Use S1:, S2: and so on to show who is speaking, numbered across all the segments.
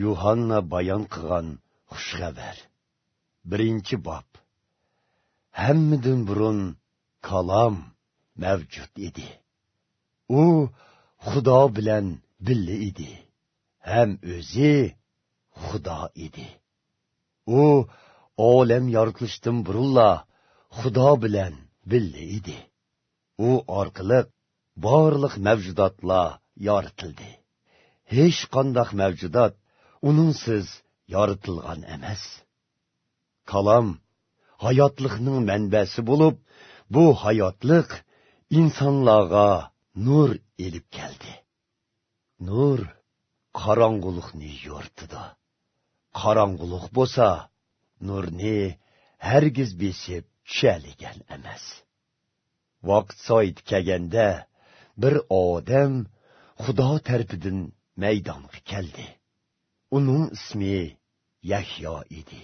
S1: yuhanna bayon qilgan xushxabar. Birinchi bob. Hammadan burun kalom mavjud edi. U xudo bilan birga edi. Ham o'zi xudo edi. U olam yoritilishdan burunla xudo bilan birga edi. U orqali barliq mavjudotlar yoritildi. Hech qanday mavjudot uningsiz yoritilgan emas. Kalom hayotlikning manbasi bo'lib bu hayotlik insonlarga nur elib keldi. Nur qorong'ulikni yo'rtidi qorong'ulik bo'lsa nurni hargiz besib tushaligan emas. Vaqt soit kelganda bir odam xudo tarafidan maydonga keldi. Uning ismi yahyo edi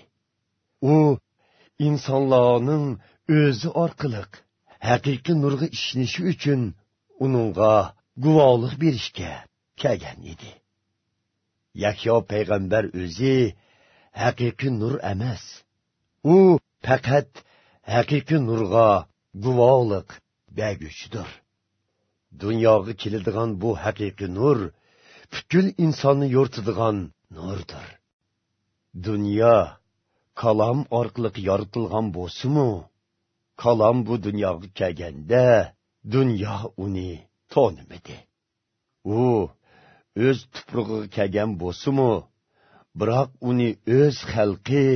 S1: u insonlarning o'zi orqali haqiqiy nurga ishonishi uchun uningga guvohlik berishga kelgan edi yahyo payg'ambar o'zi haqiqiy nur emas u faqat haqiqiy nurga guvohlik berguchidir dunyoga keladigan bu haqiqiy nur butkul insonni yo'rtadigan nurdir dunyo kalom orqali yoritilgan bo'lsimu kalom bu dunyoga kelganda dunyo uni tonimidi? U o'z tuprog'iga kelgan bo'lsimu biroq uni o'z xalqi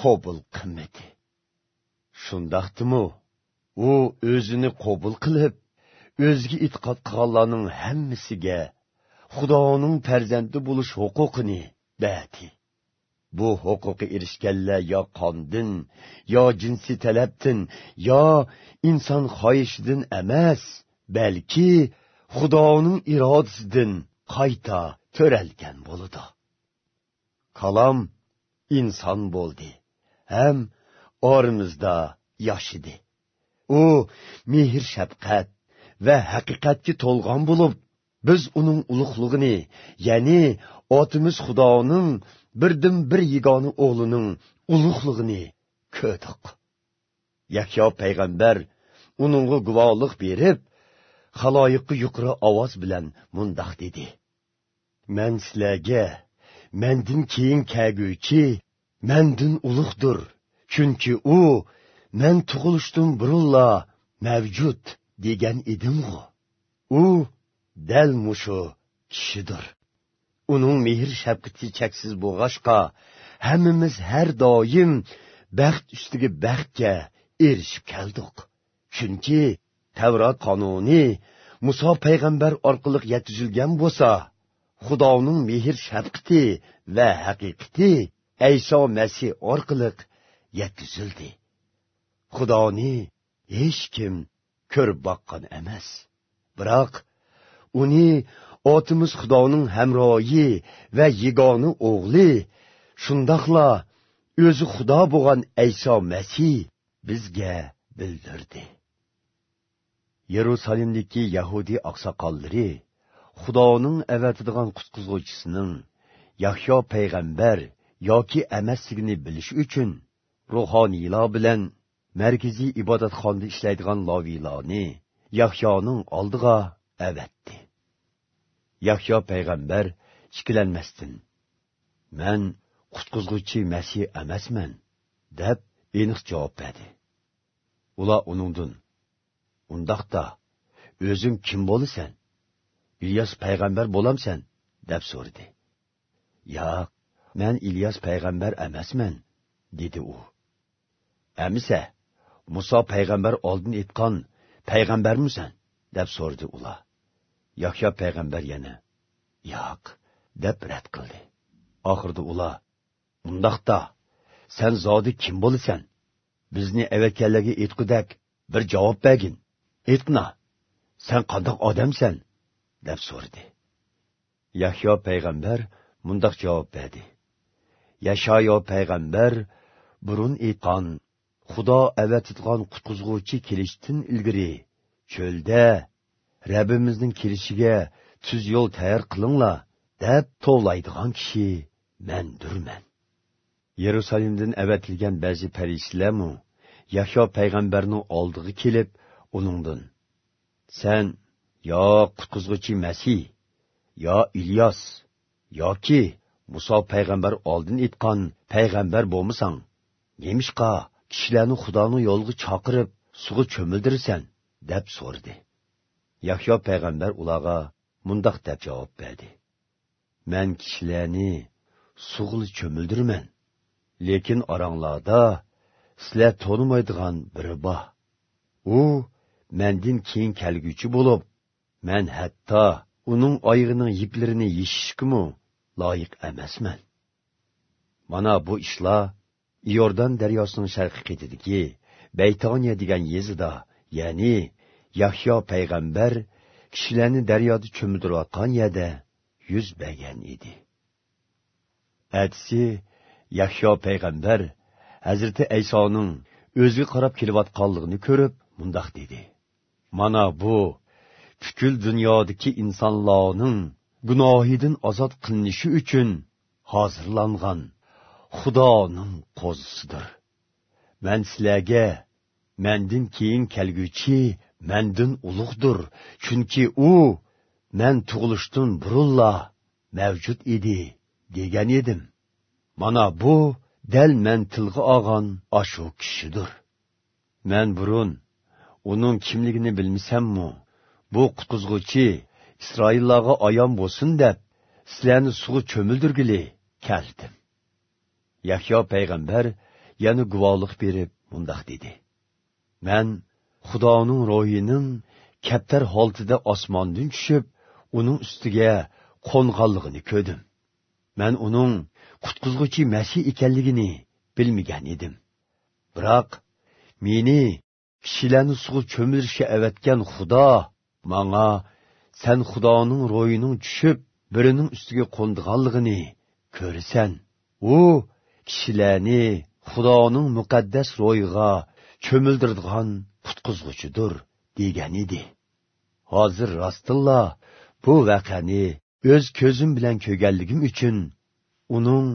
S1: qabul qilmadi. Shundoqdimi? U o'zini qabul qilib o'ziga e'tiqod qilganlarning hammasiga xudoning farzandi bo'lish huquqini bati. Bu huquqqa erishganlar yo qondin yo jinsiy talabdin yo inson xoyishidan emas balki xudoning irodasidan qayta to'ralgan bo'ludi kalom inson bo'ldi ham orimizda yoshidi u mehr shafqat va haqiqatga to'lg'on bo'lib biz uning ulug'lig'ini ya'ni otimiz xudoning birdan bir yigoni o'g'lining ulug'lig'ini ko'rdik. Yakyo payg'ambar uningga guvohlik berib haloyiqqa yuqori ovoz bilan mundoq dedi. Man sizlarga mandin keyin kelguvchi mandin ulug'dir chunki u man tug'ilishdan burunla mavjud degan edimg'u u dal mushu kishidir uning mehr shafqati cheksiz bo'lg'ashqa hammamiz har doim baxt ustiga baxtga erishib keldik chunki tavrot qonuni muso payg'ambar orqali yetkazilgan bo'lsa xudoning mehr shafqati va haqiqati ayso masih orqali yetkazildi xudoni hech kim ko'rib boqqan emas biroq uni otimiz xudoning hamroyi va yegoni o'g'li shundoqla o'zi xudo bo'lgan ayso masih bizga bildirdi. Yerusalimdagi yahudiy oqsoqollari xudoning avatidigan qutqizuvchisining yahyo payg'ambar yoki emasligini bilish uchun ruhoniylar bilan markaziy ibodatxonada ishlaydigan loviylarni yahyoning oldiga avatdi. Yahyo payg'ambar ikkilanmasdin Men qutqizg'uvchi masih emasman deb aniq javob berdi. Ular uningdin undaqda o'zing kim bo'lasan? Ilyos payg'ambar bo'lamsan? deb so'radi. Yo'q men ilyos payg'ambar emasman dedi u. Amisa muso payg'ambar oldin aytgan payg'ambarmisan deb so'radi ular. Yahyo payg'ambar yana yo'q deb rad qildi. Oxirida ular undaqda sen zodi kim bo'lasan? Bizni avatganlarga etqudak bir javob bergin. Etna sen qandoq odamsan? deb so'radi. Yahyo payg'ambar mundoq javob berdi. Yashoyo payg'ambar burun aytgan xudo avatitgan qutqizg'uvchi kelishdan ilgari cho'lda rabbimizning kelishiga tuz yo'l tayyor qilinglar deb tovlaydigan kishi mandurman yerusalimdan avatilgan ba'zi farishtalarmu yahyo payg'ambarning oldiga kelib uningdan sen yo qutqizg'uchi masih yo ilyos yoki muso payg'ambar oldin итқан payg'ambar bo'lmasang nemishqa kishilarni xudoni yo'lga chaqirib suvga cho'mildirsan? deb so'rdi yahyo payg'ambar ularga mundoq deb javob berdi. Man kishilarni suvg'ili cho'mildirman lekin oranglarda sizlar tonimaydigan biri bor. U mendin keyin kelguvchi bo'lib man hatto uning oyog'ining yiplarini yeshishkimu loyiq emasman. Mana bu ishlar iordan daryosining sharqi qetidagi baytoniya degan yezida ya'ni yahyo payg'ambar kishilarni daryoda cho'mdirayotgan yerda yuz bergan edi. Atsi yahyo payg'ambar hazrati aysoning o'ziga qarab kelayotganligini ko'rib mundoq dedi. Mana bu butkul dunyodagi insonlarning gunohidan ozod qilinishi uchun hozirlangan xudoning qo'zisidir. Man sizlarga mandan keyin kelguchi mendin ulug'dir chunki u men tug'ilishdan burunla mavjud edi degan edim. Mana bu dal man tilga olgan ashu kishidir. Men burun uning kimligini bilmasammu bu qutqizg'uchi isroillarga ayon bo'lsin deb sizlarni suvga cho'mildirgili keldim. Yahyo payg'ambar yana guvohlik berib mundoq dedi. Man xudoning ro'yining kaptar holtida osmondan tushib uning ustiga qo'nganligini ko'rdim. Man uning qutqizg'uchi masih ekanligini bilmagan edim. Biroq meni kishilarni suvga cho'milishga avatgan xudo manga sen xudoning ro'yining tushib birining ustiga qo'ndiganligini ko'rsan u kishilarni xudoning muqaddas ro'yiga cho'mildirdigan qutqizg'uchidir degan edi hozir rostilla bu vaqani o'z ko'zim bilan ko'rganligim uchun uning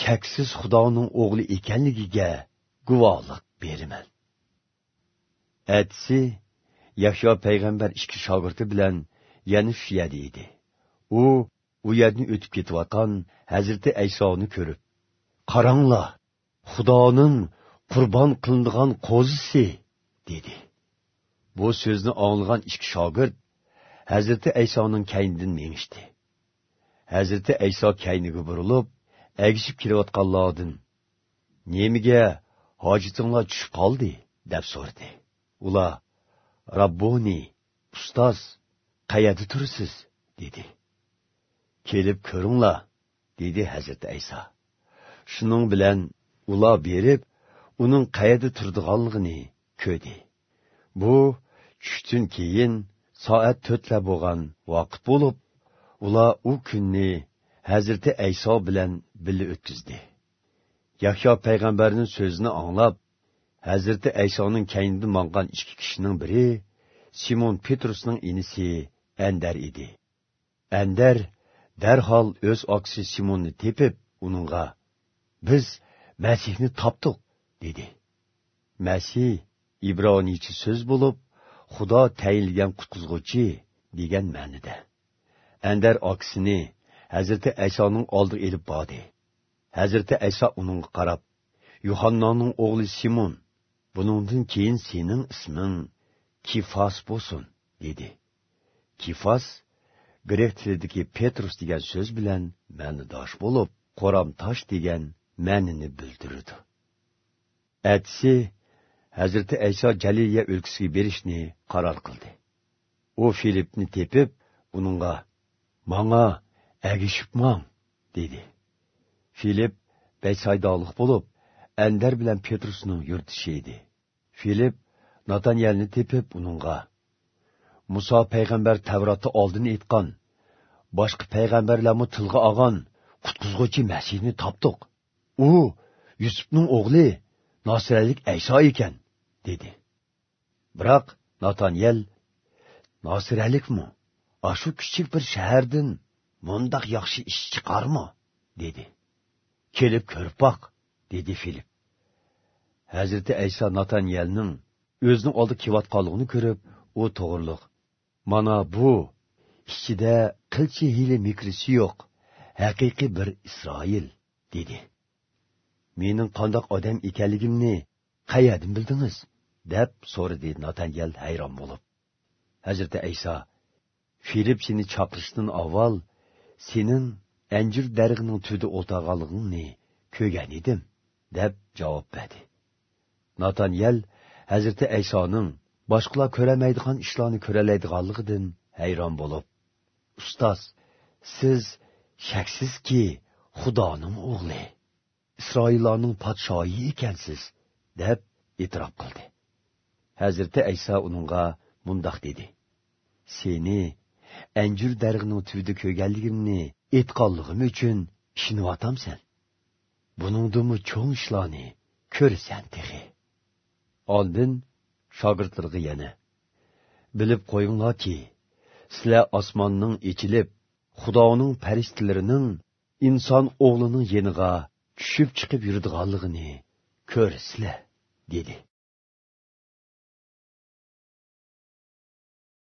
S1: shaksiz xudoning o'g'li ekanligiga guvohlik beraman. Atsi yahyo payg'ambar ikki shogirdi bilan yana shu yerda edi. U u yerni o'tib ketayotgan hazrati aysoni ko'rib qaranglar xudoning qurbon qilingan qo'zisi dedi. Bu so'zni anglagan ikki shogird hazrati aysoning kaynidan mengishdi hazrati ayso kayniga burilib agishib kelayotganlardan nemiga hojitinglar tushib qoldi deb so'radi ular rabboni ustoz qayerda tursiz dedi. Kelib ko'ringlar dedi hazrati ayso shuning bilan ular berib uning qayerda turdiganligini ko'di. Bu tushdan keyin soat to'rtlar bo'lgan vaqt bo'lib ular u kunni hazrati ayso bilan birga o'tkazdi. Yahyo payg'ambarning so'zini anglab hazrati aysoning kaynida mong'an ikki kishining biri simon petrusning inisi andar edi. Andar darhol o'z oksi simonni tepib uningga biz masihni topdiq dedi. Masih ibroniycha so'z bo'lib xudo tayinlagan qutqizg'uchi degan ma'nida. Andar oksini hazrati aysoning oldiga elib bordi. Hazrati ayso uningga qarab yuhannoning o'g'li simon buningdan keyin sening isming kifos bo'lsin dedi. Kifos grek tilidagi petrus degan so'z bilan ma'nidosh bo'lib qo'ram tosh degan ma'nini bildirdi. Atsi hazrati ayso jaliliya o'lkasiga berishni qaror qildi. U filipni tepib uningga manga agishibman" dedi. Filip baysaydoliq bo'lib andar bilan petrusning yurtishi edi. Filip natanyelni tepib uningga Musa payg'ambar tavrotda oldin aytgan boshqa payg'ambarlarmi tilga olgan qutqizg'uchi masihni topdik. u yusufning o'g'li nosiralik ayso ekan. Dedi. Biroq notonyel nosiralikmi ashu kichik bir shahardan mundoq yaxshi ish chiqarmi? dedi. Kelib ko'rib boq dedi filip. Hazrati ayso notanyelning o'zining oldi kelayotganligini ko'rib u to'g'riliq. Mana bu ichida qilchi hili mikrisi yo'q haqiqiy bir isroil dedi. Mening qandoq odam ekanligimni qayerdan bildingiz? Deb so'radi natanyel hayron bo'lib. Hazrati ayso filip seni chaqirishdan avval sening anjir darig'ining tudi o'tag'anligingni ko'rgan edim deb javob berdi. Natanyel hazrati aysoning boshqalar ko'ramaydigan ishlarni ko'ralaydiganligidan hayron bo'lib ustoz siz shaksizki xudoning o'g'li isroillarning podshoyi ekansiz deb e'tirof qildi. Hazreti ayso uningga mundoq dedi. Seni anjur darg'ining tubida ko'rganligimni aytqanligim uchun ishini ishonyapamsan buningdimi cho'ng ishlarni ko'rsan tehi oldin shogirdlarga yana. Bilib qo'yinglarki sizlar osmonning ichilib xudoning farishtalarining inson o'g'lining yeniga tushib chiqib yuradiganligini ko'rsizlar dedi.